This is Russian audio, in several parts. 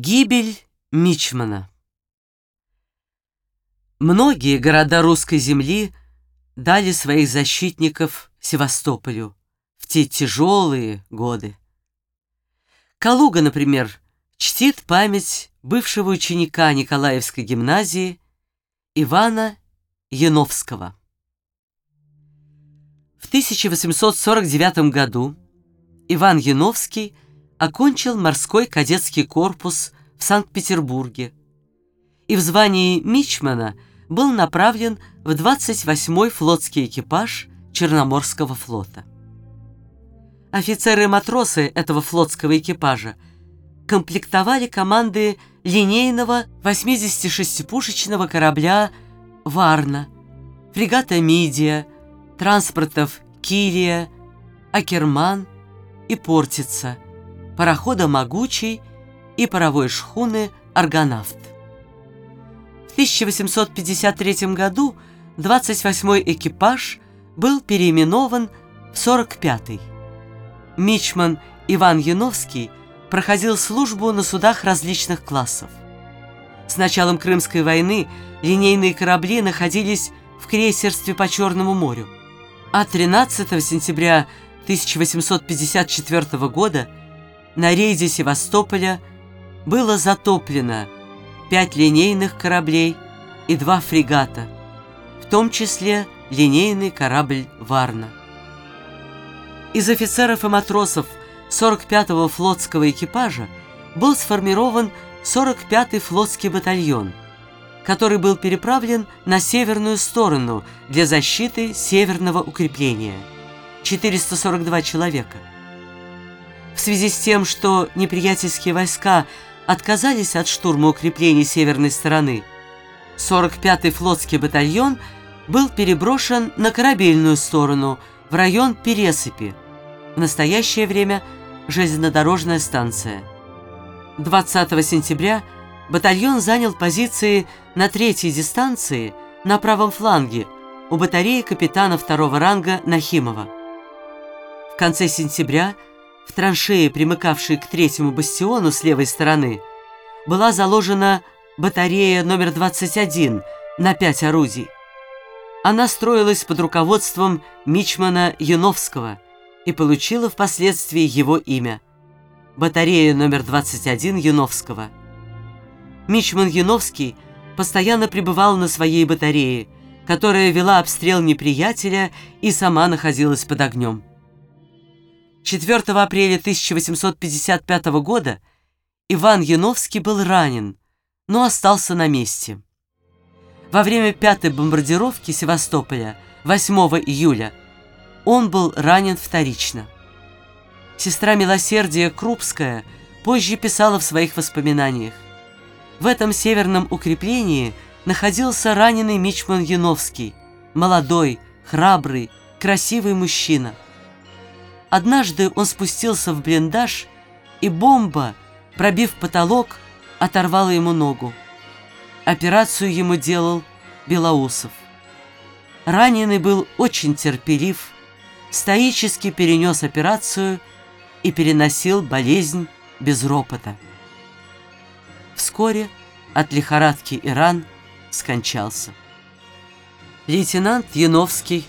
Гибель Мичмана Многие города русской земли дали своих защитников Севастополю в те тяжелые годы. Калуга, например, чтит память бывшего ученика Николаевской гимназии Ивана Яновского. В 1849 году Иван Яновский окончил морской кадетский корпус в Санкт-Петербурге и в звании мичмана был направлен в 28-й флотский экипаж Черноморского флота. Офицеры и матросы этого флотского экипажа комплектовали команды линейного 86-пушечного корабля «Варна», фрегата «Мидия», транспортов «Килия», «Акерман» и «Портица», парохода «Могучий» и паровой шхуны «Аргонавт». В 1853 году 28-й экипаж был переименован в 45-й. Мичман Иван Яновский проходил службу на судах различных классов. С началом Крымской войны линейные корабли находились в крейсерстве по Черному морю, а 13 сентября 1854 года на рейде Севастополя было затоплено пять линейных кораблей и два фрегата, в том числе линейный корабль «Варна». Из офицеров и матросов 45-го флотского экипажа был сформирован 45-й флотский батальон, который был переправлен на северную сторону для защиты северного укрепления. 442 человека. В связи с тем, что неприятельские войска отказались от штурма укреплений северной стороны, 45-й флотский батальон был переброшен на корабельную сторону, в район Пересыпи, в настоящее время железнодорожная станция. 20 сентября батальон занял позиции на третьей дистанции на правом фланге у батареи капитана второго ранга Нахимова. В конце сентября – в траншее, примыкавшей к третьему бастиону с левой стороны, была заложена батарея номер 21 на пять орудий. Она строилась под руководством Мичмана Яновского и получила впоследствии его имя – батарея номер 21 Яновского. Мичман Яновский постоянно пребывал на своей батарее, которая вела обстрел неприятеля и сама находилась под огнем. 4 апреля 1855 года Иван Яновский был ранен, но остался на месте. Во время пятой бомбардировки Севастополя 8 июля он был ранен вторично. Сестра Милосердия Крупская позже писала в своих воспоминаниях. В этом северном укреплении находился раненый мичман Яновский, молодой, храбрый, красивый мужчина – Однажды он спустился в блиндаж, и бомба, пробив потолок, оторвала ему ногу. Операцию ему делал Белоусов. Раненый был очень терпелив, стоически перенес операцию и переносил болезнь без ропота. Вскоре от лихорадки и ран скончался. Лейтенант Яновский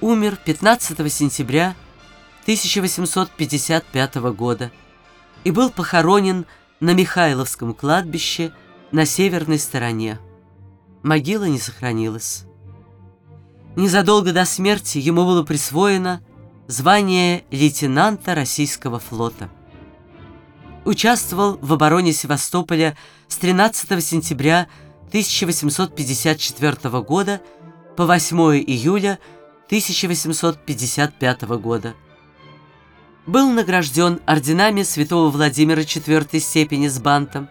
умер 15 сентября 1855 года и был похоронен на Михайловском кладбище на северной стороне. Могила не сохранилась. Незадолго до смерти ему было присвоено звание лейтенанта российского флота. Участвовал в обороне Севастополя с 13 сентября 1854 года по 8 июля 1855 года был награжден орденами святого Владимира IV степени с бантом,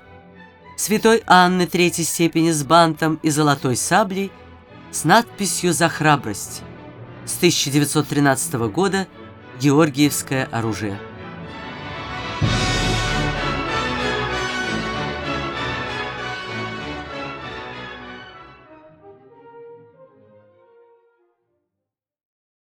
святой Анны III степени с бантом и золотой саблей с надписью «За храбрость» с 1913 года «Георгиевское оружие».